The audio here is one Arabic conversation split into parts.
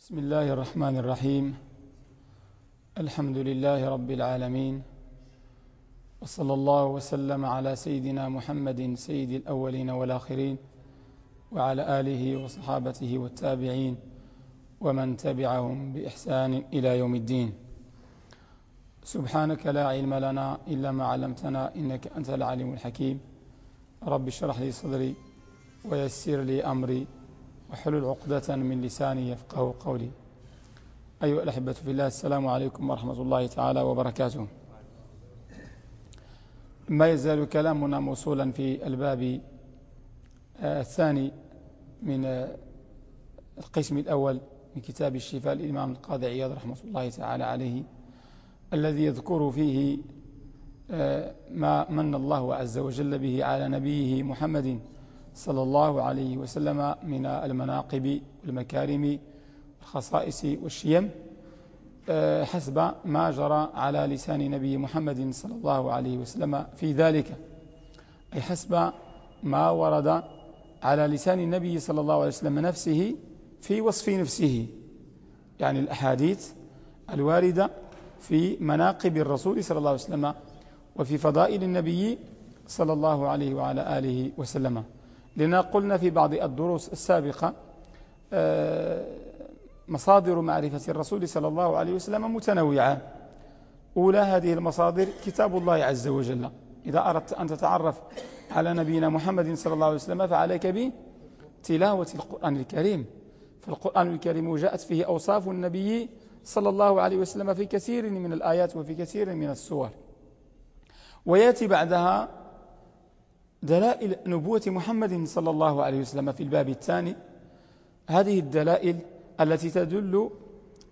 بسم الله الرحمن الرحيم. الحمد لله رب العالمين. وصلى الله وسلم على سيدنا محمد سيد الأولين والآخرين وعلى آله وصحابته والتابعين ومن تبعهم بإحسان إلى يوم الدين. سبحانك لا علم لنا إلا ما علمتنا إنك أنت العليم الحكيم. رب اشرح لي صدري ويسر لي أمري. وحلل عقدة من لساني يفقه قولي. أيها الأحبة في الله السلام عليكم ورحمة الله تعالى وبركاته. ما يزال كلامنا موصولا في الباب آه، الثاني من آه، القسم الأول من كتاب الشفاء الإمام القاضي عياض رحمة الله تعالى عليه الذي يذكر فيه آه، ما من الله عز وجل به على نبيه محمد صلى الله عليه وسلم من المناقب والمكارم والخصائص والشيم آه، حسب ما جرى على لسان نبي محمد صلى الله عليه وسلم في ذلك. أي حسب ما ورد على لسان النبي صلى الله عليه وسلم نفسه في وصف نفسه. يعني الأحاديث الواردة في مناقب الرسول صلى الله عليه وسلم وفي فضائل النبي صلى الله عليه وعلى آله وسلم. لنا قلنا في بعض الدروس السابقة آه، مصادر معرفة الرسول صلى الله عليه وسلم متنوعة. أولى هذه المصادر كتاب الله عز وجل. إذا أردت أن تتعرف على نبينا محمد صلى الله عليه وسلم فعليك بتلاوة القرآن الكريم. فالقرآن الكريم جاءت فيه أوصاف النبي صلى الله عليه وسلم في كثير من الآيات وفي كثير من السور. ويأتي بعدها دلائل نبوة محمد صلى الله عليه وسلم في الباب الثاني. هذه الدلائل التي تدل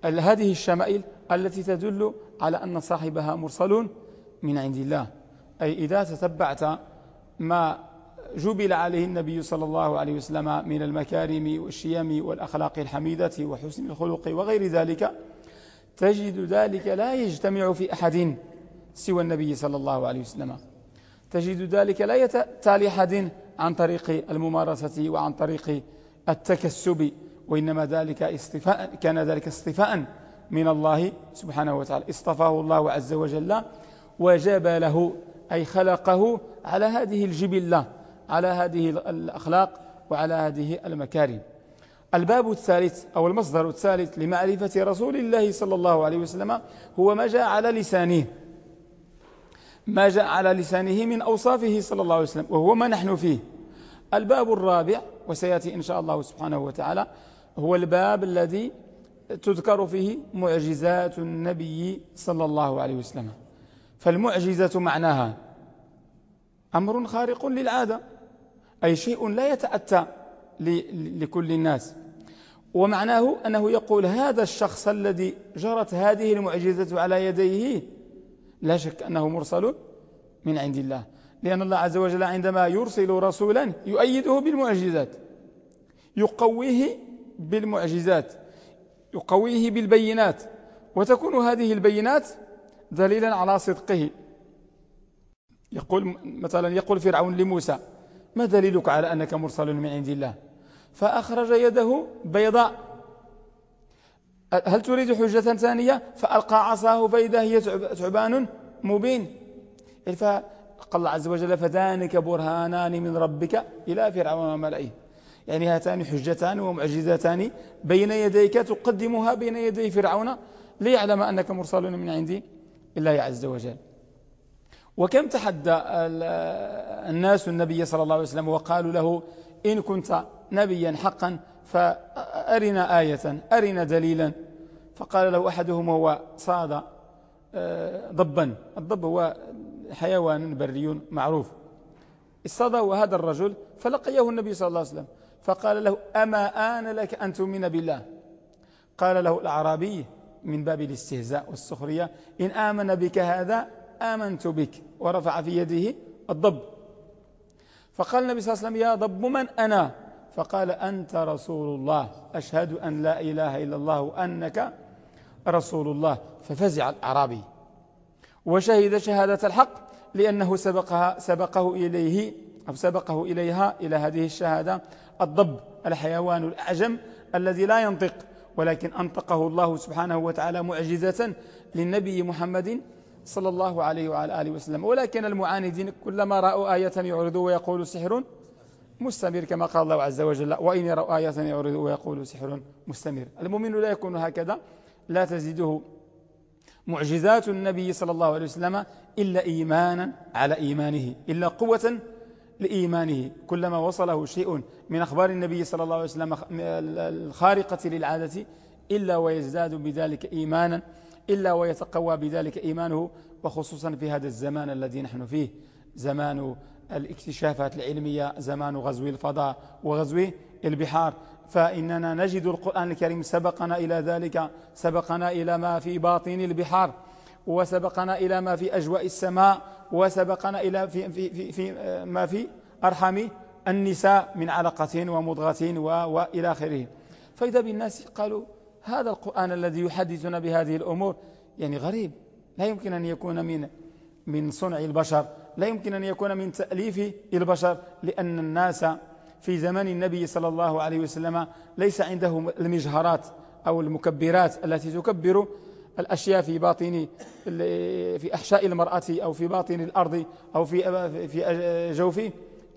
هذه الشمائل التي تدل على أن صاحبها مرسل من عند الله. أي إذا تتبعت ما جبل عليه النبي صلى الله عليه وسلم من المكارم والشيم والأخلاق الحميدة وحسن الخلق وغير ذلك تجد ذلك لا يجتمع في أحد سوى النبي صلى الله عليه وسلم. تجد ذلك لا يتالي لأحد عن طريق الممارسة وعن طريق التكسب وإنما ذلك اصطفاء كان ذلك اصطفاء من الله سبحانه وتعالى. اصطفاه الله عز وجل وجبله أي خلقه على هذه الجبلة على هذه الأخلاق وعلى هذه المكارم. الباب الثالث أو المصدر الثالث لمعرفة رسول الله صلى الله عليه وسلم هو ما جاء على لسانه. ما جاء على لسانه من أوصافه صلى الله عليه وسلم وهو ما نحن فيه. الباب الرابع وسيأتي إن شاء الله سبحانه وتعالى هو الباب الذي تذكر فيه معجزات النبي صلى الله عليه وسلم. فالمعجزة معناها أمر خارق للعادة أي شيء لا يتأتى لكل الناس. ومعناه أنه يقول هذا الشخص الذي جرت هذه المعجزة على يديه لا شك أنه مرسل من عند الله. لأن الله عز وجل عندما يرسل رسولا يؤيده بالمعجزات. يقويه بالمعجزات. يقويه بالبينات. وتكون هذه البينات دليلا على صدقه. يقول مثلا يقول فرعون لموسى ما دليلك على أنك مرسل من عند الله؟ فأخرج يده بيضاء. هل تريد حجة ثانية؟ فألقى عصاه فإذا هي ثعبان مبين. فقال الله عز وجل فذانك برهانان من ربك إلى فرعون وملئه. يعني هاتان حجتان ومعجزتان بين يديك تقدمها بين يدي فرعون ليعلم أنك مرسل من عندي الله عز وجل. وكم تحدى الناس النبي صلى الله عليه وسلم وقالوا له إن كنت نبيا حقا فأرنا آية أرنا دليلا. فقال له أحدهم هو صاد آه، ضبا. الضب هو حيوان بري معروف. اصطاده هذا الرجل فلقيه النبي صلى الله عليه وسلم فقال له أما آن لك أن تؤمن بالله؟ قال له الأعرابي من باب الاستهزاء والسخرية إن آمن بك هذا آمنت بك ورفع في يده الضب. فقال النبي صلى الله عليه وسلم يا ضب من أنا؟ فقال أنت رسول الله أشهد أن لا إله إلا الله وأنك رسول الله ففزع الأعرابي. وشهد شهادة الحق لأنه سبقها سبقه إليه أو سبقه إليها إلى هذه الشهادة الضب الحيوان الأعجم الذي لا ينطق ولكن أنطقه الله سبحانه وتعالى معجزة للنبي محمد صلى الله عليه وعلى آله وسلم. ولكن المعاندين كلما رأوا آية يعرضوا ويقولوا سحر مستمر كما قال الله عز وجل وإن يروا آية يعرضوا ويقولوا سحر مستمر. المؤمن لا يكون هكذا. لا تزيده معجزات النبي صلى الله عليه وسلم إلا إيمانا على إيمانه إلا قوة لإيمانه. كلما وصله شيء من أخبار النبي صلى الله عليه وسلم الخارقة للعادة إلا ويزداد بذلك إيمانا إلا ويتقوى بذلك إيمانه وخصوصا في هذا الزمان الذي نحن فيه. زمان الاكتشافات العلمية زمان غزو الفضاء وغزو البحار. فإننا نجد القرآن الكريم سبقنا إلى ذلك سبقنا إلى ما في باطن البحار وسبقنا إلى ما في أجواء السماء وسبقنا إلى في, في, في, في ما في أرحم النساء من علقة ومضغة وإلى آخره. فإذا بالناس قالوا هذا القرآن الذي يحدثنا بهذه الأمور يعني غريب. لا يمكن أن يكون من من صنع البشر لا يمكن أن يكون من تأليف البشر لأن الناس في زمن النبي صلى الله عليه وسلم ليس عندهم المجهرات أو المكبرات التي تكبر الأشياء في باطن في أحشاء المرأة أو في باطن الأرض أو في في جوف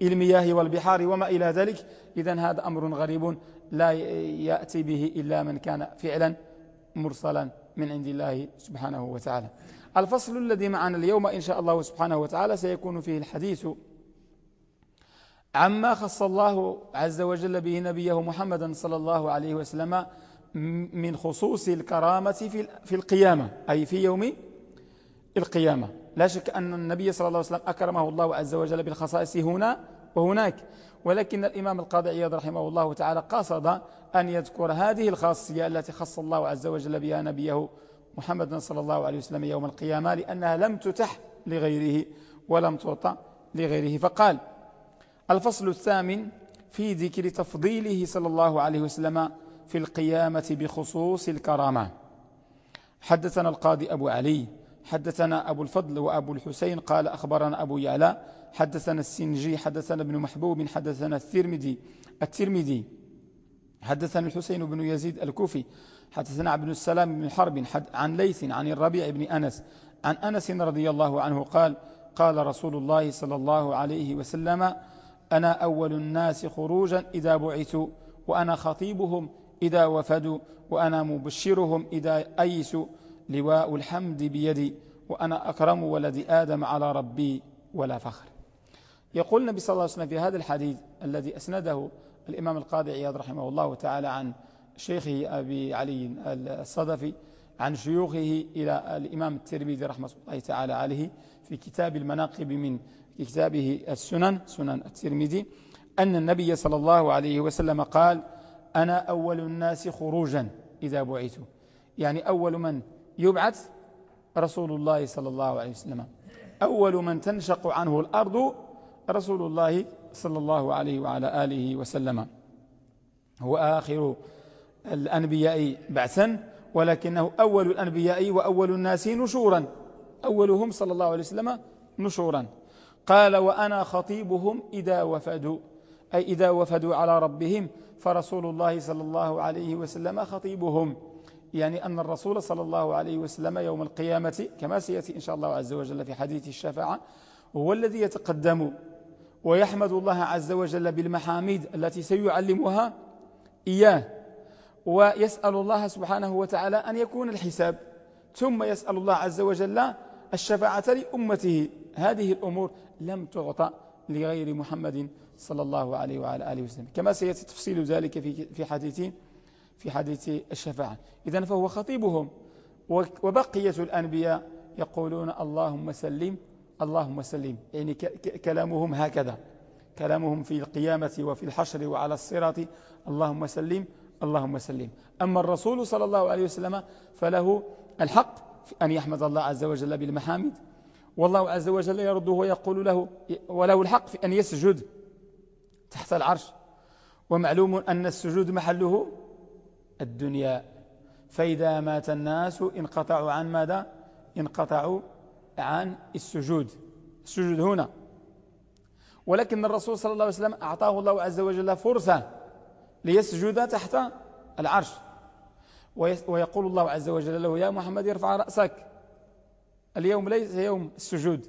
المياه والبحار وما إلى ذلك. إذا هذا أمر غريب لا يأتي به إلا من كان فعلا مرسلا من عند الله سبحانه وتعالى. الفصل الذي معنا اليوم إن شاء الله سبحانه وتعالى سيكون فيه الحديث عما خص الله عز وجل به نبيه محمدا صلى الله عليه وسلم من خصوص الكرامة في القيامة أي في يوم القيامة. لا شك أن النبي صلى الله عليه وسلم أكرمه الله عز وجل بالخصائص هنا وهناك. ولكن الإمام القاضي عياض رحمه الله تعالى قصد أن يذكر هذه الخاصية التي خص الله عز وجل بها نبيه محمد صلى الله عليه وسلم يوم القيامة لأنها لم تتح لغيره ولم تعطى لغيره. فقال الفصل الثامن في ذكر تفضيله صلى الله عليه وسلم في القيامة بخصوص الكرامة. حدثنا القاضي أبو علي حدثنا أبو الفضل وأبو الحسين قال أخبرنا أبو يعلى حدثنا السنجي حدثنا ابن محبوب حدثنا الترمذي الترمذي حدثنا الحسين بن يزيد الكوفي حدثنا عبد السلام بن حرب عن ليث عن الربيع بن أنس عن أنس رضي الله عنه قال قال رسول الله صلى الله عليه وسلم أنا أول الناس خروجا إذا بعثوا وأنا خطيبهم إذا وفدوا وأنا مبشرهم إذا أيسوا. لواء الحمد بيدي وأنا أكرم ولد آدم على ربي ولا فخر. يقول النبي صلى الله عليه وسلم في هذا الحديث الذي أسنده الإمام القاضي عياض رحمه الله تعالى عن شيخه أبي علي الصدفي عن شيوخه إلى الإمام الترمذي رحمة الله تعالى عليه في كتاب المناقب من كتابه السنن سنن الترمذي أن النبي صلى الله عليه وسلم قال أنا أول الناس خروجا إذا بعثوا. يعني أول من يبعث رسول الله صلى الله عليه وسلم. أول من تنشق عنه الأرض رسول الله صلى الله عليه وعلى آله وسلم. هو آخر الأنبياء بعثا ولكنه أول الأنبياء وأول الناس نشورا. أولهم صلى الله عليه وسلم نشورا. قال وأنا خطيبهم إذا وفدوا أي إذا وفدوا على ربهم فرسول الله صلى الله عليه وسلم خطيبهم. يعني أن الرسول صلى الله عليه وسلم يوم القيامة كما سيأتي إن شاء الله عز وجل في حديث الشفاعة هو الذي يتقدم ويحمد الله عز وجل بالمحاميد التي سيعلمها إياه ويسأل الله سبحانه وتعالى أن يكون الحساب ثم يسأل الله عز وجل الشفاعة لأمته. هذه الأمور لم تعطى لغير محمد صلى الله عليه وعلى آله وسلم. كما سيأتي تفصيل ذلك في في حديث في حديث الشفاعة. إذا فهو خطيبهم وبقية الأنبياء يقولون اللهم سلم اللهم سلم. يعني كلامهم هكذا. كلامهم في القيامة وفي الحشر وعلى الصراط. اللهم سلم اللهم سلم. أما الرسول صلى الله عليه وسلم فله الحق أن يحمد الله عز وجل بالمحامد. والله عز وجل يرده ويقول له وله الحق في أن يسجد تحت العرش. ومعلوم أن السجود محله الدنيا. فإذا مات الناس انقطعوا عن ماذا؟ انقطعوا عن السجود. السجود هنا. ولكن الرسول صلى الله عليه وسلم أعطاه الله عز وجل فرصة ليسجد تحت العرش. ويقول الله عز وجل له يا محمد ارفع رأسك. اليوم ليس يوم السجود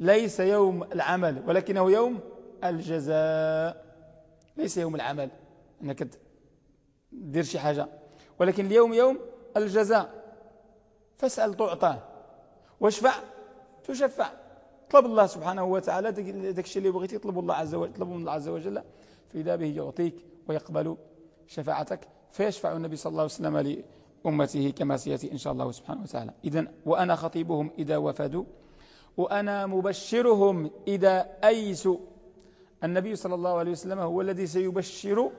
ليس يوم العمل ولكنه يوم الجزاء. ليس يوم العمل أنك دير شي حاجة. ولكن اليوم يوم الجزاء. فاسأل تعطى. واشفع تشفع. طلب الله سبحانه وتعالى داك الشيء اللي بغيتي يطلب الله عز وجل طلب من الله عز وجل. فإذا به يعطيك ويقبل شفاعتك. فيشفع النبي صلى الله عليه وسلم لأمته كما سيأتي إن شاء الله سبحانه وتعالى. إذن وأنا خطيبهم إذا وفدوا وأنا مبشرهم إذا أيسوا. النبي صلى الله عليه وسلم هو الذي سيبشر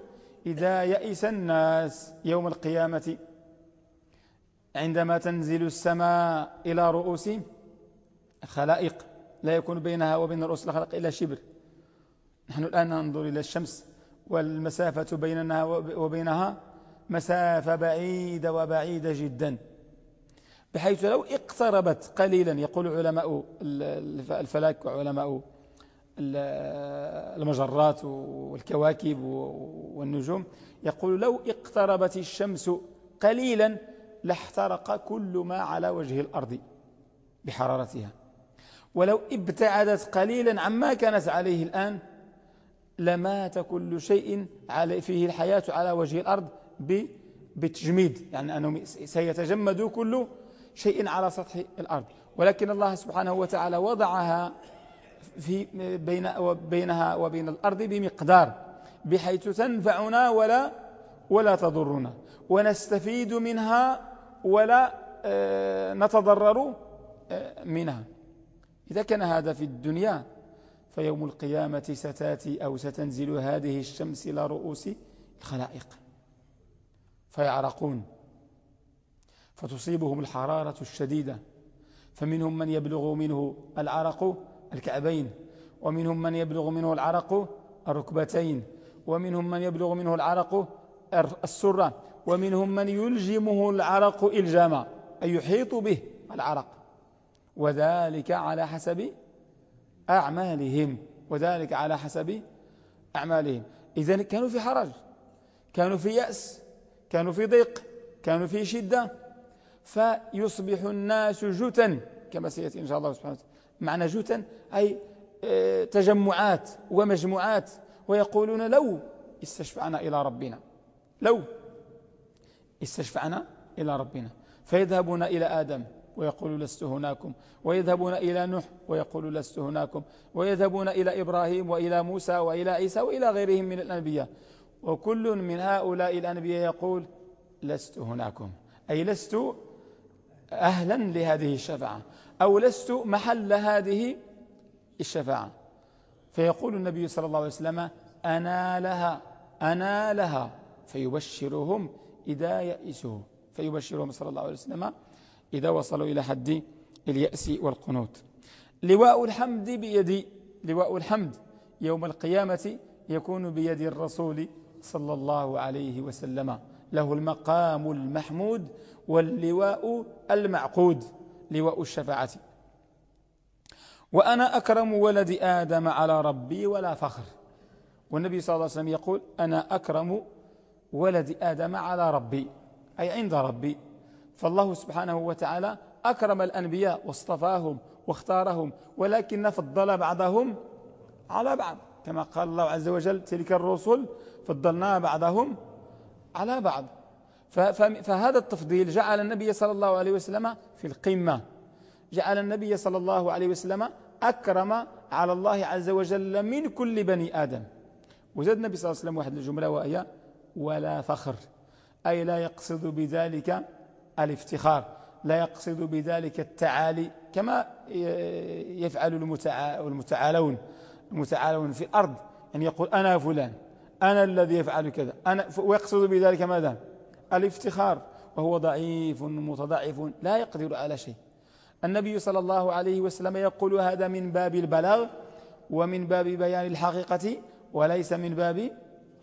إذا يئس الناس يوم القيامة. عندما تنزل السماء إلى رؤوس خلائق لا يكون بينها وبين رؤوس الخلق إلا شبر. نحن الآن ننظر إلى الشمس والمسافة بيننا وبينها. مسافة بعيدة وبعيدة جدا. بحيث لو اقتربت قليلا يقول علماء الفلك وعلماء المجرات والكواكب والنجوم يقول لو اقتربت الشمس قليلا لاحترق كل ما على وجه الأرض بحرارتها. ولو ابتعدت قليلا عما كانت عليه الآن لمات كل شيء فيه الحياة على وجه الأرض بتجميد. يعني أنه سيتجمد كل شيء على سطح الأرض. ولكن الله سبحانه وتعالى وضعها في بين بينها وبين الأرض بمقدار بحيث تنفعنا ولا ولا تضرنا. ونستفيد منها ولا آه، نتضرر آه، منها. إذا كان هذا في الدنيا فيوم القيامة ستاتي أو ستنزل هذه الشمس إلى رؤوس الخلائق. فيعرقون. فتصيبهم الحرارة الشديدة. فمنهم من يبلغ منه العرق الكعبين ومنهم من يبلغ منه العرق الركبتين ومنهم من يبلغ منه العرق السرة ومنهم من يلجمه العرق إلجاما أي يحيط به العرق. وذلك على حسب أعمالهم. وذلك على حسب أعمالهم. إذا كانوا في حرج كانوا في يأس. كانوا في ضيق كانوا في شدة. فيصبح الناس جتا كما سيأتي إن شاء الله سبحانه وتعالى. معنى جتا أي آه، تجمعات ومجموعات. ويقولون لو استشفعنا إلى ربنا. لو استشفعنا إلى ربنا. فيذهبون إلى آدم ويقول لست هناكم. ويذهبون إلى نوح ويقول لست هناكم. ويذهبون إلى إبراهيم وإلى موسى وإلى عيسى وإلى غيرهم من الأنبياء. وكل من هؤلاء الأنبياء يقول لست هناكم. أي لست أهلا لهذه الشفاعة أو لست محل هذه الشفاعة. فيقول النبي صلى الله عليه وسلم أنا لها أنا لها. فيبشرهم إذا يئسوا. فيبشرهم صلى الله عليه وسلم إذا وصلوا إلى حد اليأس والقنوت. لواء الحمد بيد لواء الحمد يوم القيامة يكون بيد الرسول صلى الله عليه وسلم. له المقام المحمود واللواء المعقود لواء الشفاعة. وأنا أكرم ولد آدم على ربي ولا فخر. والنبي صلى الله عليه وسلم يقول أنا أكرم ولد آدم على ربي أي عند ربي. فالله سبحانه وتعالى أكرم الأنبياء واصطفاهم واختارهم ولكن فضل بعضهم على بعض. كما قال الله عز وجل تلك الرسل فضلنا بعضهم على بعض. فهذا التفضيل جعل النبي صلى الله عليه وسلم في القمة. جعل النبي صلى الله عليه وسلم أكرم على الله عز وجل من كل بني آدم. وزاد النبي صلى الله عليه وسلم واحد الجملة وهي ولا فخر. أي لا يقصد بذلك الافتخار. لا يقصد بذلك التعالي كما يفعل المتعالون. المتعالون في الأرض أن يقول أنا فلان أنا الذي يفعل كذا أنا ويقصد بذلك ماذا؟ الافتخار وهو ضعيف متضعف لا يقدر على شيء. النبي صلى الله عليه وسلم يقول هذا من باب البلاغ ومن باب بيان الحقيقة وليس من باب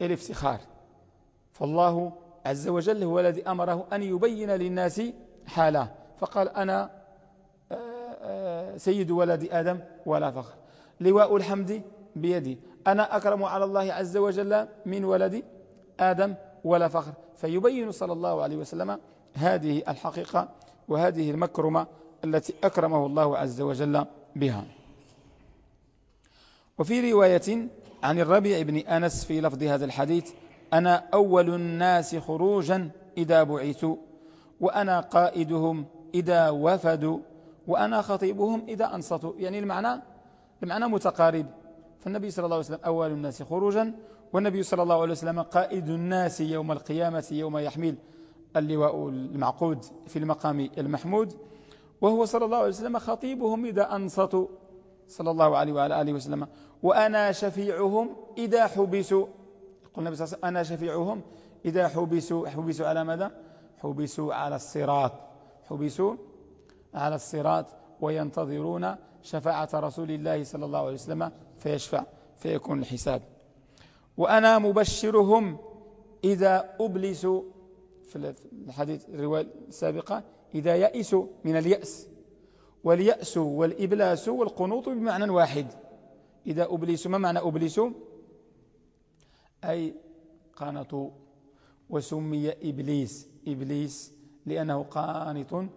الافتخار. فالله عز وجل هو الذي أمره أن يبين للناس حاله. فقال أنا آه، آه، سيد ولد آدم ولا فخر. لواء الحمد بيدي. أنا أكرم على الله عز وجل من ولد آدم ولا فخر. فيبين صلى الله عليه وسلم هذه الحقيقة وهذه المكرمة التي أكرمه الله عز وجل بها. وفي رواية عن الربيع بن أنس في لفظ هذا الحديث أنا أول الناس خروجا إذا بعثوا وأنا قائدهم إذا وفدوا وأنا خطيبهم إذا أنصتوا. يعني المعنى المعنى متقارب. فالنبي صلى الله عليه وسلم أول الناس خروجا والنبي صلى الله عليه وسلم قائد الناس يوم القيامة يوم يحمل اللواء المعقود في المقام المحمود. وهو صلى الله عليه وسلم خطيبهم إذا أنصتوا صلى الله عليه وعلى آله وسلم. وأنا شفيعهم إذا حبسوا. قلنا النبي صلى الله عليه وسلم أنا شفيعهم إذا حبسوا. حبسوا على ماذا؟ حبسوا على الصراط. حبسوا على الصراط وينتظرون شفاعة رسول الله صلى الله عليه وسلم فيشفع فيكون الحساب. وأنا مبشرهم إذا أبلسوا في الحديث الرواية السابقة إذا يأسوا من اليأس. واليأس والإبلاس والقنوط بمعنى واحد. إذا أبلسوا ما معنى أبلسوا أي قانطوا وسمي إبليس. إبليس لأنه قانط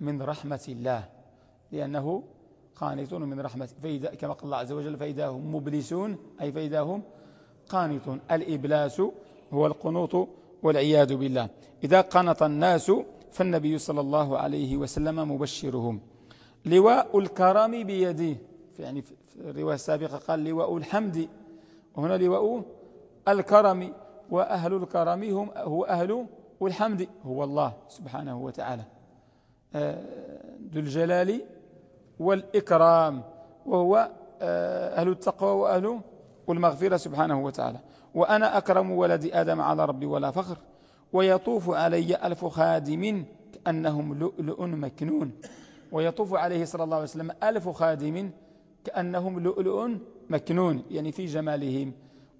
من رحمة الله لأنه قانط من رحمة فإذا كما قال الله عز وجل فإذا هم مبلسون أي فإذا هم قانطون الإبلاس هو القنوط والعياذ بالله. إذا قنط الناس فالنبي صلى الله عليه وسلم مبشرهم. لواء الكرم بيده. يعني في الرواية السابقة قال لواء الحمد. وهنا لواء الكرم. وأهل الكرم هم هو أهل الحمد. هو الله سبحانه وتعالى. آه، ذو الجلال والإكرام وهو آه، أهل التقوى وأهل المغفرة سبحانه وتعالى. وأنا أكرم ولد آدم على ربي ولا فخر ويطوف علي ألف خادم كأنهم لؤلؤ مكنون. ويطوف عليه صلى الله عليه وسلم ألف خادم كأنهم لؤلؤ مكنون يعني في جمالهم.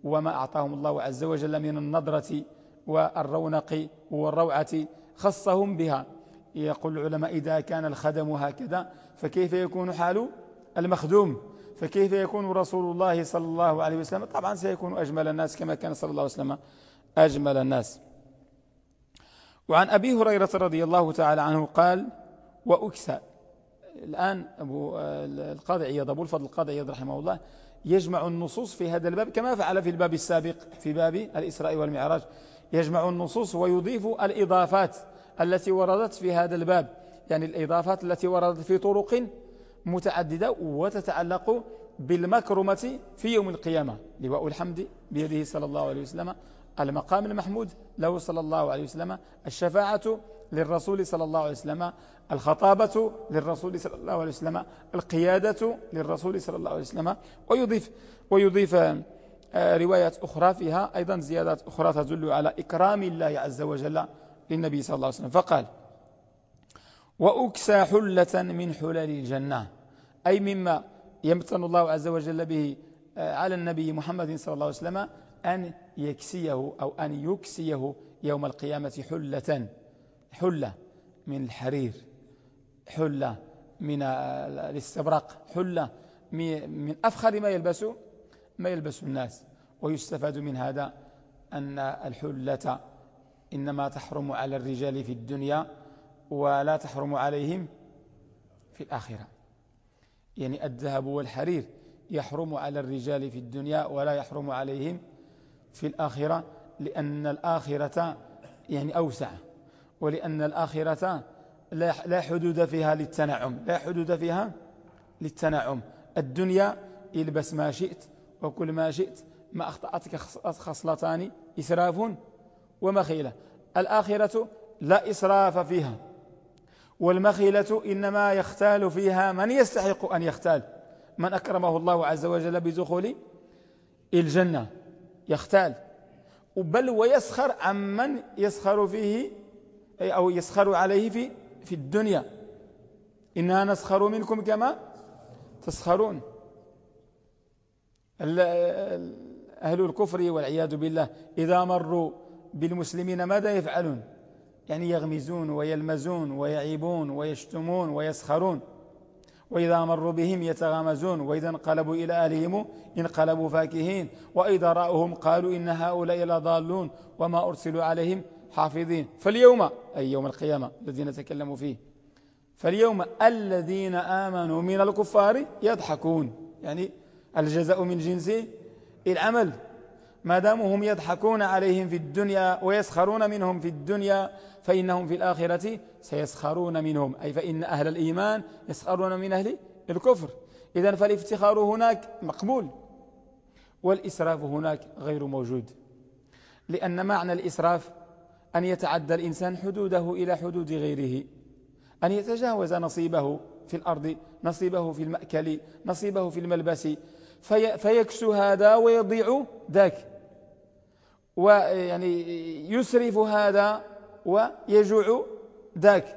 وما أعطاهم الله عز وجل من النظرة والرونق والروعة خصهم بها. يقول العلماء إذا كان الخدم هكذا فكيف يكون حال المخدوم؟ فكيف يكون رسول الله صلى الله عليه وسلم؟ طبعا سيكون أجمل الناس كما كان صلى الله عليه وسلم أجمل الناس. وعن أبي هريرة رضي الله تعالى عنه قال وأكسى الآن أبو القاضي عياض أبو الفضل القاضي عياض رحمه الله يجمع النصوص في هذا الباب كما فعل في الباب السابق في باب الإسراء والمعراج. يجمع النصوص ويضيف الإضافات التي وردت في هذا الباب. يعني الإضافات التي وردت في طرق متعددة وتتعلق بالمكرمة في يوم القيامة. لواء الحمد بيده صلى الله عليه وسلم. المقام المحمود له صلى الله عليه وسلم. الشفاعة للرسول صلى الله عليه وسلم. الخطابة للرسول صلى الله عليه وسلم. القيادة للرسول صلى الله عليه وسلم. ويضيف ويضيف آه، روايات أخرى فيها. أيضا زيادات أخرى تدل على إكرام الله عز وجل للنبي صلى الله عليه وسلم. فقال وأكسى حلة من حلل الجنة. أي مما يمتن الله عز وجل به آه، على النبي محمد صلى الله عليه وسلم أن يكسيه أو أن يكسيه يوم القيامة حلة. حلة من الحرير حلة من الاستبرق حلة من أفخر ما يلبس ما يلبس الناس. ويستفاد من هذا أن الحلة إنما تحرم على الرجال في الدنيا ولا تحرم عليهم في الآخرة. يعني الذهب والحرير يحرم على الرجال في الدنيا ولا يحرم عليهم في الآخرة لأن الآخرة يعني أوسع ولأن الآخرة لا حدود فيها للتنعم لا حدود فيها للتنعم. الدنيا البس ما شئت وكل ما شئت ما أخطأتك خصلتان إسراف ومخيلة الآخرة لا إسراف فيها. والمخيلة إنما يختال فيها من يستحق أن يختال. من أكرمه الله عز وجل بدخول الجنة يختال. بل ويسخر عمن يسخر فيه أو يسخر عليه في في الدنيا. إنا نسخر منكم كما تسخرون. أهل الكفر والعياذ بالله إذا مروا بالمسلمين ماذا يفعلون؟ يعني يغمزون ويلمزون ويعيبون ويشتمون ويسخرون. وإذا مروا بهم يتغامزون. وإذا انقلبوا إلى أهلهم انقلبوا فاكهين. وإذا رأوهم قالوا إن هؤلاء لضالون وما أرسلوا عليهم حافظين. فاليوم أي يوم القيامة الذي نتكلم فيه. فاليوم الذين آمنوا من الكفار يضحكون. يعني الجزاء من جنس العمل ما داموا هم يضحكون عليهم في الدنيا ويسخرون منهم في الدنيا فإنهم في الآخرة سيسخرون منهم. أي فإن أهل الإيمان يسخرون من أهل الكفر. إذا فالافتخار هناك مقبول والإسراف هناك غير موجود. لأن معنى الإسراف أن يتعدى الإنسان حدوده إلى حدود غيره أن يتجاوز نصيبه في الأرض نصيبه في المأكل نصيبه في الملبس في فيكسو هذا ويضيع ذاك. ويعني يسرف هذا ويجوع ذاك.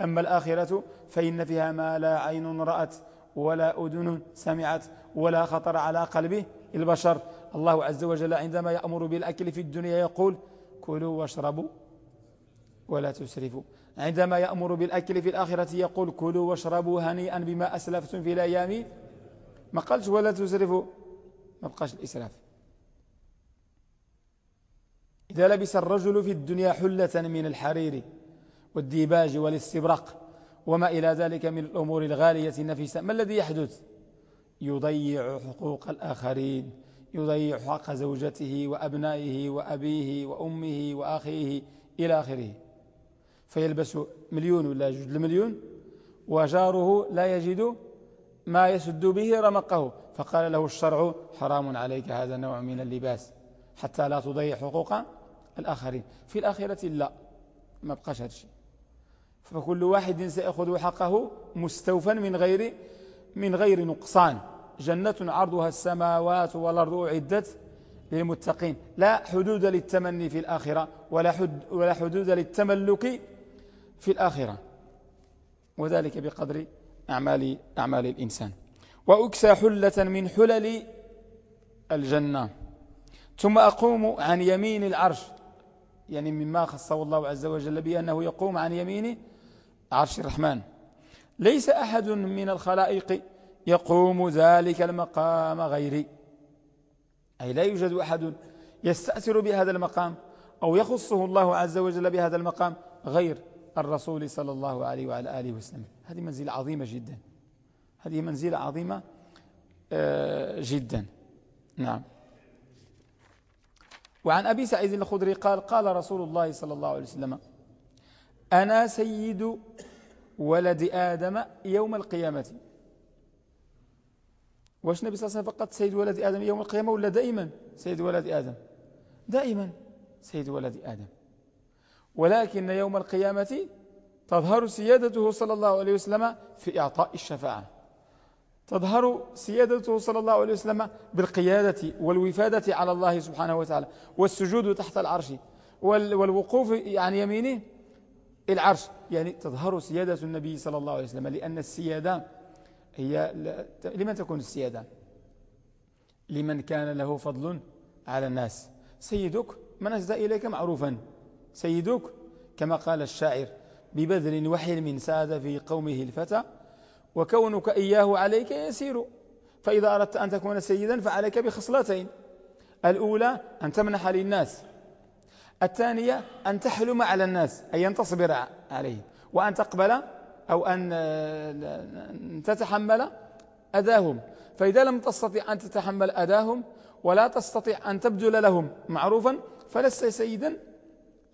أما الآخرة فإن فيها ما لا عين رأت ولا أذن سمعت ولا خطر على قلب البشر. الله عز وجل عندما يأمر بالأكل في الدنيا يقول كلوا واشربوا ولا تسرفوا. عندما يأمر بالأكل في الآخرة يقول كلوا واشربوا هنيئا بما أسلفتم في الأيام. ما قالش ولا تسرفوا. ما بقاش الإسراف. إذا لبس الرجل في الدنيا حلة من الحرير والديباج والاستبرق وما إلى ذلك من الأمور الغالية النفيسة ما الذي يحدث؟ يضيع حقوق الآخرين يضيع حق زوجته وأبنائه وأبيه وأمه وأخيه إلى آخره. فيلبس مليون ولا جوج المليون؟ وجاره لا يجد ما يسد به رمقه. فقال له الشرع حرام عليك هذا النوع من اللباس حتى لا تضيع حقوق الآخرين. في الآخرة لا ما بقاش هذا الشيء. فكل واحد سيأخذ حقه مستوفا من غير من غير نقصان. جنة عرضها السماوات والأرض أعدت للمتقين. لا حدود للتمني في الآخرة ولا, حد ولا حدود للتملك في الآخرة. وذلك بقدر أعمال, أعمال الإنسان. وأكسى حلة من حلل الجنة. ثم أقوم عن يمين العرش. يعني مما خصه الله عز وجل بأنه يقوم عن يمين عرش الرحمن. ليس أحد من الخلائق يقوم ذلك المقام غيري. أي لا يوجد أحد يستأثر بهذا المقام أو يخصه الله عز وجل بهذا المقام غير الرسول صلى الله عليه وعلى آله وسلم. هذه منزلة عظيمة جدا. هذه منزلة عظيمة آه، جدا. نعم. وعن أبي سعيد الخدري قال قال رسول الله صلى الله عليه وسلم أنا سيد ولد آدم يوم القيامة. واش النبي صلى الله عليه وسلم فقط سيد ولد آدم يوم القيامة ولا دائما سيد ولد آدم؟ دائما سيد ولد آدم. ولكن يوم القيامة تظهر سيادته صلى الله عليه وسلم في إعطاء الشفاعة. تظهر سيادته صلى الله عليه وسلم بالقيادة والوفادة على الله سبحانه وتعالى والسجود تحت العرش والوقوف عن يمينه العرش. يعني تظهر سيادة النبي صلى الله عليه وسلم لأن السيادة هي لمن تكون السيادة؟ لمن كان له فضل على الناس. سيدك من أسدى إليك معروفا. سيدك كما قال الشاعر ببذل وحلم ساد في قومه الفتى وكونك إياه عليك يسير. فإذا أردت أن تكون سيدا فعليك بخصلتين. الأولى أن تمنح للناس. الثانية أن تحلم على الناس أي أن تصبر عليه وأن تقبل أو أن تتحمل أذاهم. فإذا لم تستطيع أن تتحمل أذاهم ولا تستطيع أن تبذل لهم معروفا فلست سيدا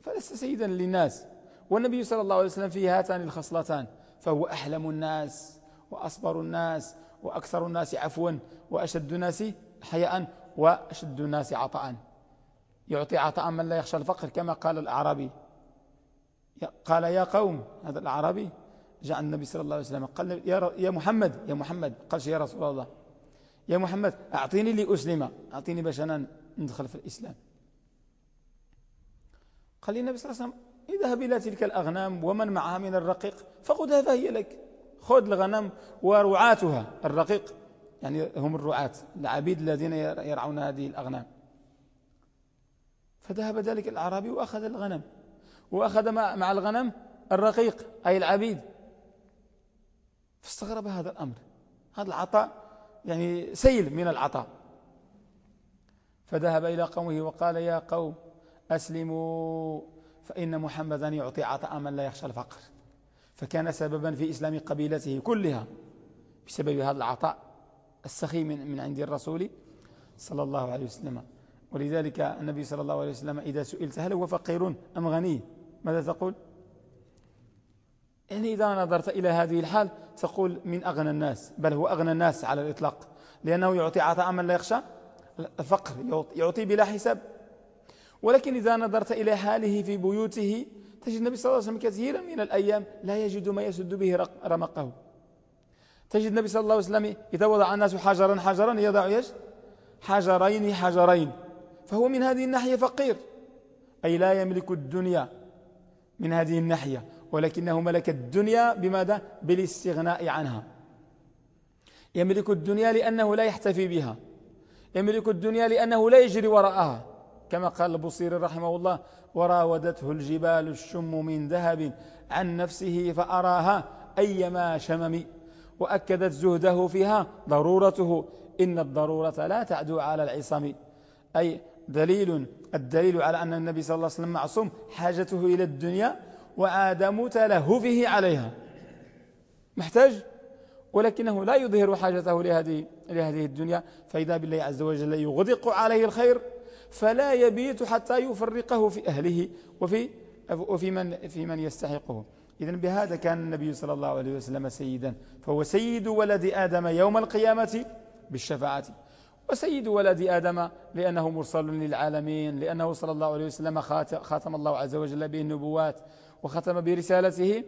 فلست سيدا للناس. والنبي صلى الله عليه وسلم في هاتان الخصلتان فهو أحلم الناس. وأصبر الناس وأكثر الناس عفوا وأشد الناس حياء وأشد الناس عطاء. يعطي عطاء من لا يخشى الفقر كما قال الأعرابي. قال يا قوم هذا الأعرابي جاء النبي صلى الله عليه وسلم قال يا محمد يا محمد قالش يا رسول الله. يا محمد أعطيني لأسلم أعطيني باش أنا ندخل في الإسلام. قال النبي صلى الله عليه وسلم اذهب إلى تلك الأغنام ومن معها من الرقيق فخذها فهي لك. خذ الغنم ورعاتها الرقيق. يعني هم الرعاة العبيد الذين يرعون هذه الأغنام. فذهب ذلك الأعرابي وأخذ الغنم. وأخذ مع الغنم الرقيق أي العبيد. فاستغرب هذا الأمر. هذا العطاء يعني سيل من العطاء. فذهب إلى قومه وقال يا قوم أسلموا فإن محمدا يعطي عطاء من لا يخشى الفقر. فكان سببا في إسلام قبيلته كلها بسبب هذا العطاء السخي من, من عند الرسول صلى الله عليه وسلم. ولذلك النبي صلى الله عليه وسلم إذا سئلت هل هو فقير أم غني ماذا تقول؟ يعني إذا نظرت إلى هذه الحال تقول من أغنى الناس بل هو أغنى الناس على الإطلاق لأنه يعطي عطاء من لا يخشى الفقر يعطي بلا حساب. ولكن إذا نظرت إلى حاله في بيوته تجد النبي صلى الله عليه وسلم كثيرا من الأيام لا يجد ما يسد به رمقه. تجد النبي صلى الله عليه وسلم إذا وضع الناس حجرا حجرا يضع يش حجرين حجرين. فهو من هذه الناحية فقير أي لا يملك الدنيا من هذه الناحية ولكنه ملك الدنيا بماذا؟ بالاستغناء عنها. يملك الدنيا لأنه لا يحتفي بها. يملك الدنيا لأنه لا يجري وراءها كما قال البصيري رحمه الله وراودته الجبال الشم من ذهب عن نفسه فأراها أيما شمم وأكدت زهده فيها ضرورته إن الضرورة لا تعدو على العصم. أي دليل الدليل على أن النبي صلى الله عليه وسلم معصوم حاجته إلى الدنيا وعدم تلهفه عليها. محتاج؟ ولكنه لا يظهر حاجته لهذه, لهذه الدنيا فإذا بالله عز وجل يغدق عليه الخير فلا يبيت حتى يفرقه في أهله وفي, وفي من, في من يستحقه. إذن بهذا كان النبي صلى الله عليه وسلم سيدا فهو سيد ولد آدم يوم القيامة بالشفاعة. وسيد ولد آدم لأنه مرسل للعالمين لأنه صلى الله عليه وسلم خاتم الله عز وجل به النبوات وختم برسالته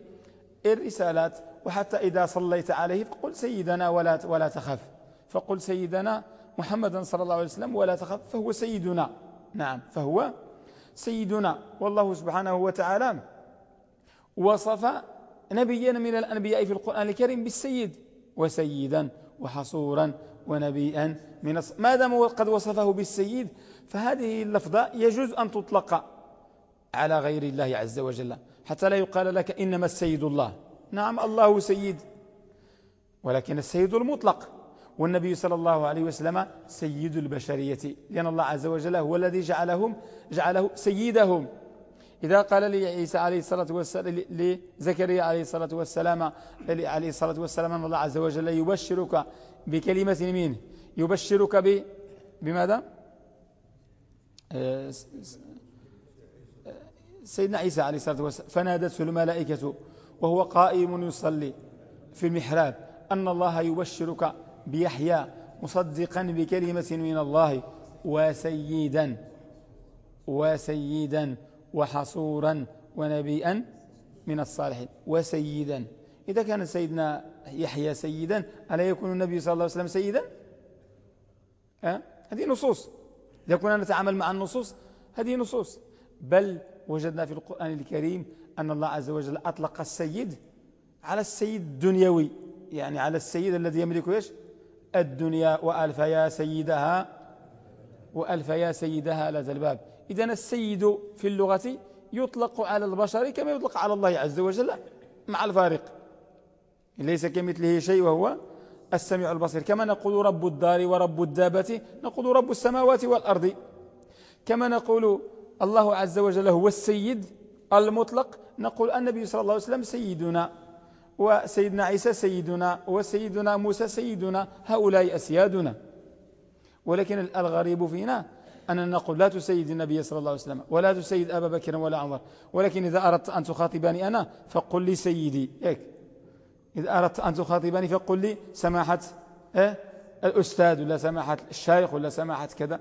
الرسالات. وحتى إذا صليت عليه فقل سيدنا ولا, ولا تخف. فقل سيدنا محمدا صلى الله عليه وسلم ولا تخف فهو سيدنا. نعم فهو سيدنا. والله سبحانه وتعالى وصف نبيا من الأنبياء في القرآن الكريم بالسيد وسيدا وحصورا ونبيا من ما دام قد وصفه بالسيد؟ فهذه اللفظة يجوز أن تطلق على غير الله عز وجل حتى لا يقال لك إنما السيد الله. نعم الله سيد ولكن السيد المطلق. والنبي صلى الله عليه وسلم سيد البشرية لأن الله عز وجل هو الذي جعلهم جعله سيدهم. إذا قال لي عيسى عليه الصلاة والسلام لزكريا عليه الصلاة والسلام عليه الصلاة والسلام أن الله عز وجل يبشرك بكلمة منه يبشرك ب بماذا؟ آه، سيدنا عيسى عليه الصلاة والسلام فنادته الملائكة وهو قائم يصلي في المحراب أن الله يبشرك بيحيى مصدقا بكلمة من الله وسيدا وسيدا وحصورا ونبيا من الصالحين. وسيدا. إذا كان سيدنا يحيى سيدا ألا يكون النبي صلى الله عليه وسلم سيدا؟ أه؟ هذه نصوص. إذا كنا نتعامل مع النصوص هذه نصوص. بل وجدنا في القرآن الكريم أن الله عز وجل أطلق السيد على السيد الدنيوي يعني على السيد الذي يملك إيش؟ الدنيا وألف يا سيدها وألف يا سيدها لا الباب. إذا السيد في اللغة يطلق على البشر كما يطلق على الله عز وجل مع الفارق. ليس كمثله شيء وهو السميع البصير. كما نقول رب الدار ورب الدابة نقول رب السماوات والأرض. كما نقول الله عز وجل هو السيد المطلق نقول النبي صلى الله عليه وسلم سيدنا. وسيدنا عيسى سيدنا وسيدنا موسى سيدنا هؤلاء أسيادنا. ولكن الغريب فينا أننا نقول لا تسيد النبي صلى الله عليه وسلم ولا تسيد أبا بكر ولا عمر. ولكن إذا أردت أن تخاطبني أنا فقل لي سيدي. إيك إذا أردت أن تخاطبني فقل لي سماحة إيه؟ الأستاذ ولا سماحة الشيخ ولا سماحة كذا.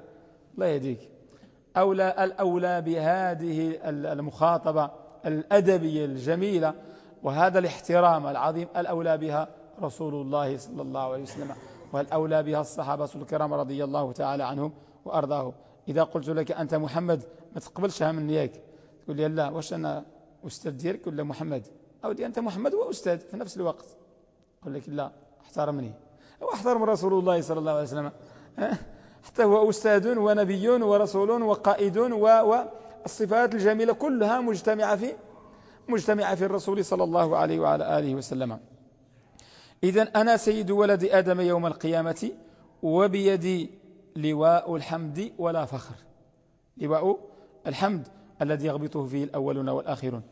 الله يهديك. أولى الأولى بهذه المخاطبة الأدبية الجميلة وهذا الاحترام العظيم الأولى بها رسول الله صلى الله عليه وسلم والأولى بها الصحابة الكرام رضي الله تعالى عنهم وأرضاه إذا قلت لك أنت محمد ما تقبلشها مني ياك. تقول لي لا واش أنا أستاذ ديالك ولا محمد؟ أو دي أنت محمد وأستاذ في نفس الوقت. أقول لك لا احترمني. واحترم رسول الله صلى الله عليه وسلم. حتى هو أستاذ ونبي ورسول وقائد والصفات الجميلة كلها مجتمعة في مجتمعة في الرسول صلى الله عليه وعلى آله وسلم. إذا أنا سيد ولد آدم يوم القيامة وبيدي لواء الحمد ولا فخر. لواء الحمد الذي يغبطه فيه الأولون والآخرون.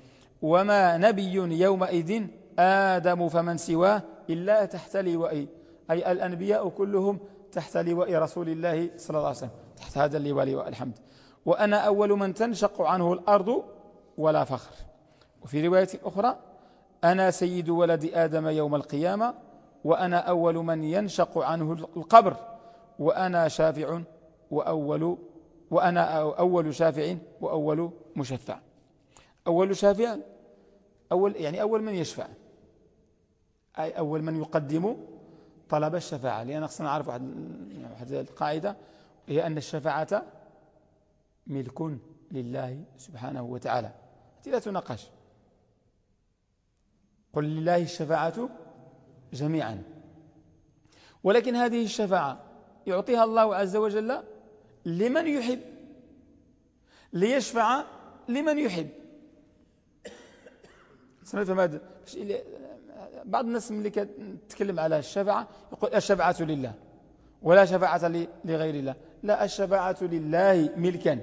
وما نبي يومئذ آدم فمن سواه إلا تحت لواء أي الأنبياء كلهم تحت لواء رسول الله صلى الله عليه وسلم تحت هذا اللواء لواء الحمد. وأنا أول من تنشق عنه الأرض ولا فخر. وفي رواية أخرى أنا سيد ولد آدم يوم القيامة وأنا أول من ينشق عنه القبر وأنا شافع وأول وأنا أول شافع وأول مشفع. أول شافع أول يعني أول من يشفع. أي أول من يقدم طلب الشفاعة. لأن خصنا نعرف واحد, واحد القاعدة هي أن الشفاعة ملك لله سبحانه وتعالى. لا تناقش. قل لله الشفاعة جميعا. ولكن هذه الشفاعة يعطيها الله عز وجل لمن يحب ليشفع لمن يحب. سنفهم هذا بعض الناس اللي كتكلم على الشفاعة يقول الشفاعة لله ولا شفاعة لغير الله. لا الشفاعة لله ملكا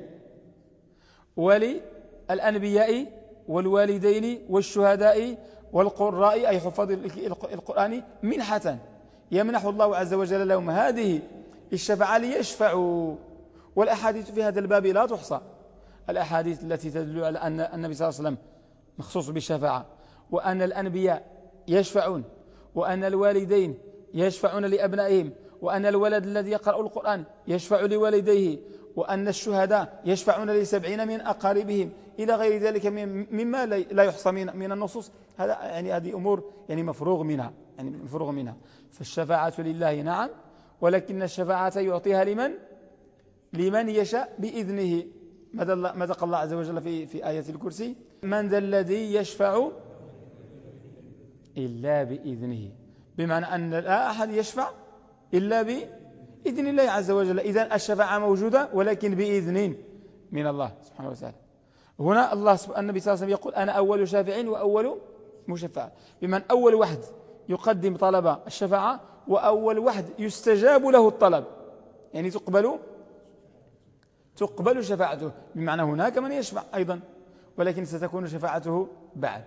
وللأنبياء والوالدين والشهداء والقراء أي حفاظ القرآن منحة يمنح الله عز وجل لهم هذه الشفاعة ليشفعوا. والأحاديث في هذا الباب لا تحصى. الأحاديث التي تدل على أن النبي صلى الله عليه وسلم مخصوص بالشفاعة وأن الأنبياء يشفعون وأن الوالدين يشفعون لأبنائهم وأن الولد الذي يقرأ القرآن يشفع لوالديه وأن الشهداء يشفعون لسبعين من أقاربهم إلى غير ذلك مما لا يحصى من النصوص. هذا يعني هذه أمور يعني مفروغ منها يعني مفروغ منها. فالشفاعة لله نعم ولكن الشفاعة يعطيها لمن؟ لمن يشاء بإذنه. ماذا قال الله عز وجل في في آية الكرسي؟ من ذا الذي يشفع إلا بإذنه. بمعنى أن لا أحد يشفع إلا بإذن الله عز وجل. إذا الشفاعة موجودة ولكن بإذن من الله سبحانه وتعالى. هنا الله النبي صلى الله عليه وسلم يقول أنا أول شافع وأول مشفع. بمعنى أول واحد يقدم طلب الشفاعة وأول واحد يستجاب له الطلب. يعني تقبل تقبل شفاعته. بمعنى هناك من يشفع أيضا ولكن ستكون شفاعته بعد.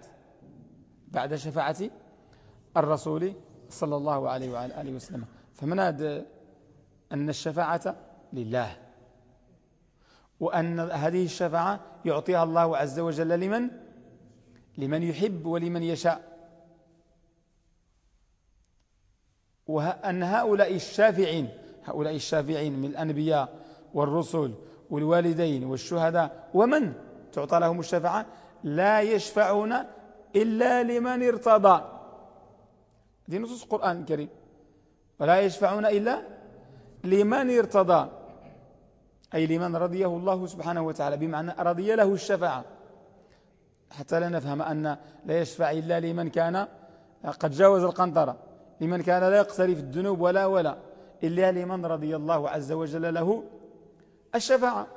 بعد شفاعة الرسول صلى الله عليه وعلى آله وسلم. فمناد أن الشفاعة لله. وأن هذه الشفاعة يعطيها الله عز وجل لمن؟ لمن يحب ولمن يشاء. وأن هؤلاء الشافعين هؤلاء الشافعين من الأنبياء والرسل والوالدين والشهداء ومن تعطى لهم الشفاعة؟ لا يشفعون إلا لمن ارتضى. دي نصوص القرآن الكريم. ولا يشفعون إلا لمن ارتضى؟ أي لمن رضيه الله سبحانه وتعالى بمعنى رضي له الشفاعة. حتى لا نفهم أن لا يشفع إلا لمن كان قد جاوز القنطرة. لمن كان لا يقترف الذنوب ولا ولا إلا لمن رضي الله عز وجل له الشفاعة.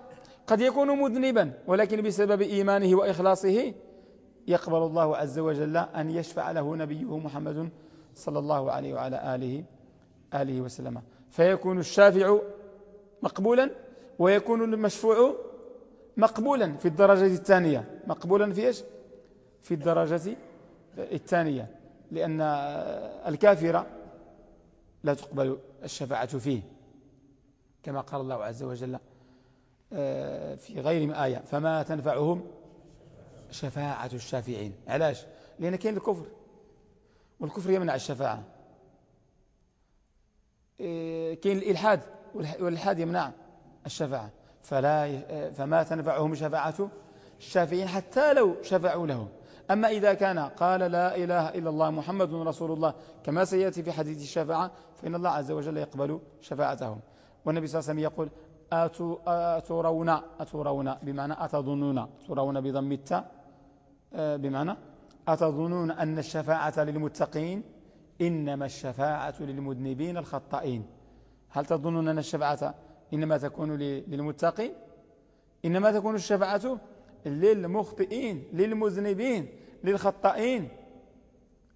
قد يكون مذنبا ولكن بسبب إيمانه وإخلاصه يقبل الله عز وجل أن يشفع له نبيه محمد صلى الله عليه وعلى آله آله وسلم. فيكون الشافع مقبولا ويكون المشفوع مقبولا في الدرجة الثانية. مقبولا في إيش؟ في الدرجة الثانية. لأن الكافر لا تقبل الشفاعة فيه. كما قال الله عز وجل آه، في غير آية فما تنفعهم شفاعة الشافعين. علاش؟ لأن كاين الكفر والكفر يمنع الشفاعة. كاين الإلحاد والإلحاد يمنع الشفاعة. فلا فما تنفعهم شفاعة الشافعين حتى لو شفعوا له. أما إذا كان قال لا إله إلا الله محمد رسول الله كما سيأتي في حديث الشفاعة فإن الله عز وجل يقبل شفاعتهم. والنبي صلى الله عليه وسلم يقول أترون أترون بمعنى أتظنون. ترون بضم التاء آه، بمعنى أتظنون أن الشفاعة للمتقين إنما الشفاعة للمذنبين الخطائين هل تظنون أن الشفاعة إنما تكون للمتقين؟ إنما تكون الشفاعة للمخطئين للمذنبين للخطائين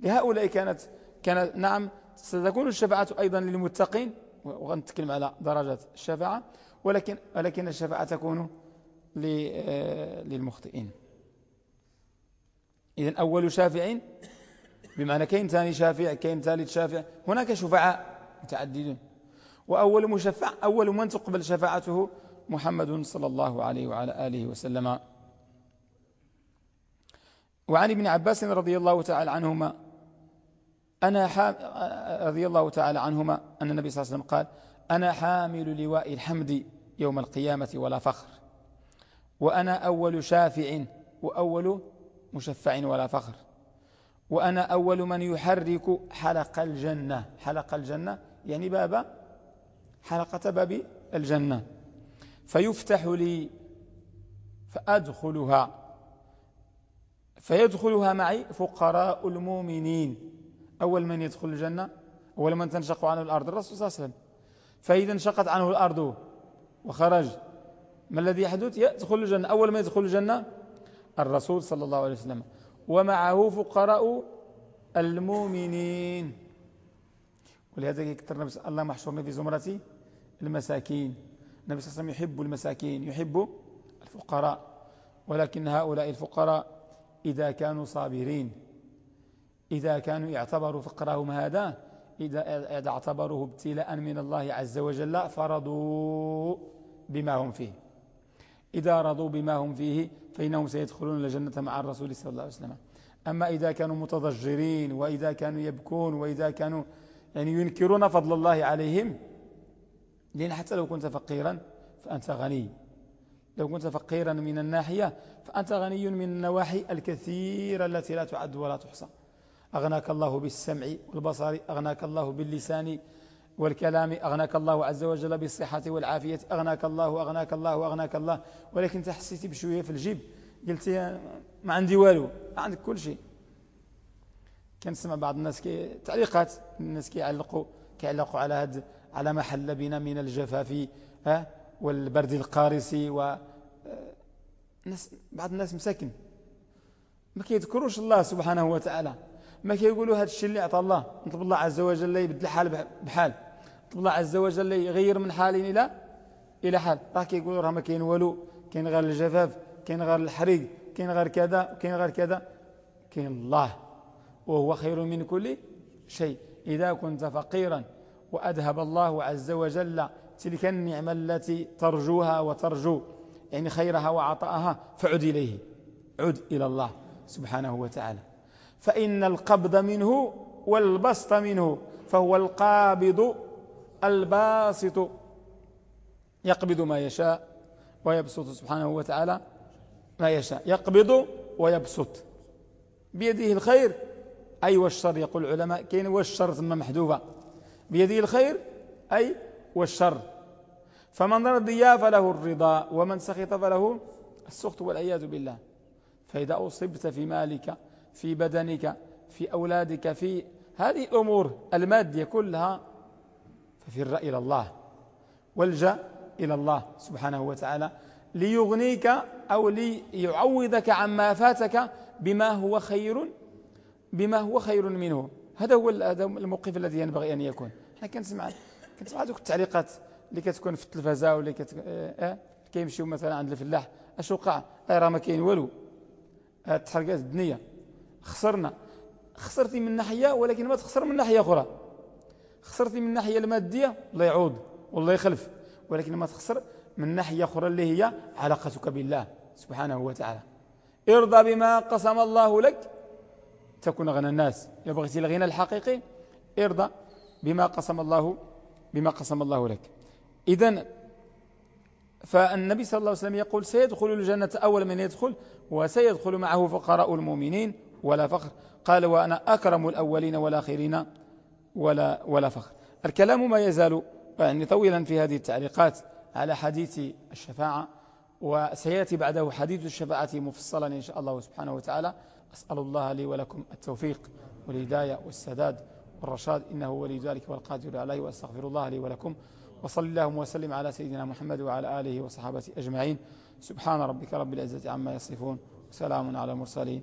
لهؤلاء كانت كانت نعم ستكون الشفاعة أيضا للمتقين. وغنتكلم على درجة الشفاعة. ولكن ولكن الشفاعة تكون للمخطئين. إذا أول شافع بمعنى كين ثاني شافع كين ثالث شافع هناك شفعاء متعددون. وأول مشفع أول من تقبل شفاعته محمد صلى الله عليه وعلى آله وسلم. وعن ابن عباس رضي الله تعالى عنهما أنا رضي الله تعالى عنهما أن النبي صلى الله عليه وسلم قال أنا حامل لواء الحمد يوم القيامة ولا فخر. وأنا أول شافع وأول مشفع ولا فخر. وأنا أول من يحرك حلق الجنة. حلق الجنة؟ يعني باب حلقة باب الجنة. فيفتح لي فأدخلها. فيدخلها معي فقراء المؤمنين. أول من يدخل الجنة؟ أول من تنشق عنه الأرض؟ الرسول صلى الله عليه وسلم. فإذا انشقت عنه الأرض وخرج ما الذي يحدث؟ يدخل الجنة. أول ما يدخل الجنة؟ الرسول صلى الله عليه وسلم. ومعه فقراء المؤمنين. ولهذا يكثر النبي الله محشورنا في زمرة المساكين. النبي صلى الله عليه وسلم يحب المساكين يحب الفقراء. ولكن هؤلاء الفقراء إذا كانوا صابرين إذا كانوا يعتبروا فقرهم هذا إذا اعتبروه ابتلاء من الله عز وجل فرضوا بما هم فيه. إذا رضوا بما هم فيه فإنهم سيدخلون الجنة مع الرسول صلى الله عليه وسلم. أما إذا كانوا متضجرين وإذا كانوا يبكون وإذا كانوا يعني ينكرون فضل الله عليهم لأن حتى لو كنت فقيرا فأنت غني. لو كنت فقيرا من الناحية فأنت غني من النواحي الكثيرة التي لا تعد ولا تحصى. أغناك الله بالسمع والبصر أغناك الله باللسان والكلام أغناك الله عز وجل بالصحة والعافية. أغناك الله أغناك الله وأغناك الله. ولكن إنت حسيتي بشوية في الجيب. قلت ما عندي والو. عندك كل شيء. كنسمع بعض الناس كي تعليقات الناس كيعلقوا كيعلقوا على هذا على ما حل بنا من الجفاف ها والبرد القارسي و الناس بعض الناس مساكن. ما كيذكروش الله سبحانه وتعالى. ما كيقولوا هذا الشيء اللي اعطى الله. نطلب الله عز وجل يبدل الحال بحال. نطلب الله عز وجل يغير من حال إلى إلى حال. راه كيقولوا راه ما كاين والو كاين غير الجفاف كاين غير الحريق كاين غير كذا كاين غير كذا. كاين الله. وهو خير من كل شيء. إذا كنت فقيرا وأذهب الله عز وجل تلك النعمة التي ترجوها وترجو. يعني خيرها وعطاءها فعد إليه. عد إلى الله سبحانه وتعالى. فإن القبض منه والبسط منه فهو القابض الباسط. يقبض ما يشاء ويبسط سبحانه وتعالى ما يشاء. يقبض ويبسط. بيده الخير أي والشر يقول العلماء كاين والشر ثم محذوفة. بيده الخير أي والشر. فمن رضي فله الرضا ومن سخط فله السخط والعياذ بالله. فإذا أصبت في مالك في بدنك في أولادك في هذه الأمور المادية كلها ففر إلى الله والجأ إلى الله سبحانه وتعالى ليغنيك أو ليعوضك عما فاتك بما هو خير بما هو خير منه. هذا هو الموقف الذي ينبغي أن يكون. إحنا كنسمع كنسمع هذوك التعليقات اللي كتكون في التلفزة ولا كت... آه, آه، كيمشيو مثلا عند الفلاح اش وقع آه، راه ما كاين والو. آه، تحرقات الدنيا. خسرنا. خسرتي من ناحية ولكن ما تخسر من ناحية أخرى. خسرتي من الناحيه المادية الله يعوض والله يخلف. ولكن ما تخسر من ناحية أخرى اللي هي علاقتك بالله سبحانه وتعالى. ارضى بما قسم الله لك. تكون غنى الناس. يبغيتي الغنى الحقيقي ارضى بما قسم الله بما قسم الله لك. إذا فالنبي صلى الله عليه وسلم يقول سيدخل الجنة أول من يدخل وسيدخل معه فقراء المؤمنين. ولا فخر. قال وأنا أكرم الأولين والآخرين ولا, ولا فخر. الكلام ما يزال يعني طويلا في هذه التعليقات على حديث الشفاعة وسيأتي بعده حديث الشفاعة مفصلا إن شاء الله سبحانه وتعالى. أسأل الله لي ولكم التوفيق والهداية والسداد والرشاد إنه ولي ذلك والقادر عليه وأستغفر الله لي ولكم. وصل اللهم وسلم على سيدنا محمد وعلى آله وصحابته أجمعين. سبحان ربك رب العزة عما يصفون. وسلام على المرسلين.